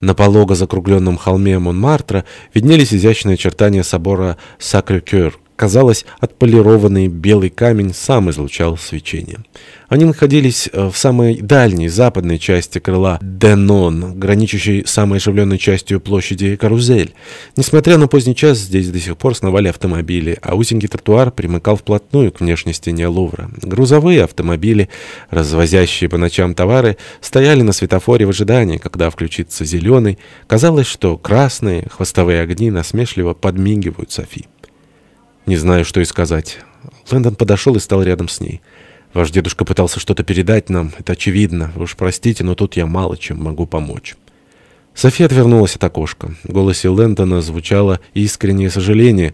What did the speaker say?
На полого закругленном холме Монмартра виднелись изящные очертания собора Сакрé-Кёр. Казалось, отполированный белый камень сам излучал свечение. Они находились э, в самой дальней западной части крыла Денон, граничащей самой оживленной частью площади Карузель. Несмотря на поздний час, здесь до сих пор сновали автомобили, а узенький тротуар примыкал вплотную к внешней стене Лувра. Грузовые автомобили, развозящие по ночам товары, стояли на светофоре в ожидании, когда включится зеленый. Казалось, что красные хвостовые огни насмешливо подмигивают Софи. Не знаю, что и сказать. Лэндон подошел и стал рядом с ней. Ваш дедушка пытался что-то передать нам, это очевидно. Вы уж простите, но тут я мало чем могу помочь. София отвернулась от окошка. В голосе Лэндона звучало искреннее сожаление.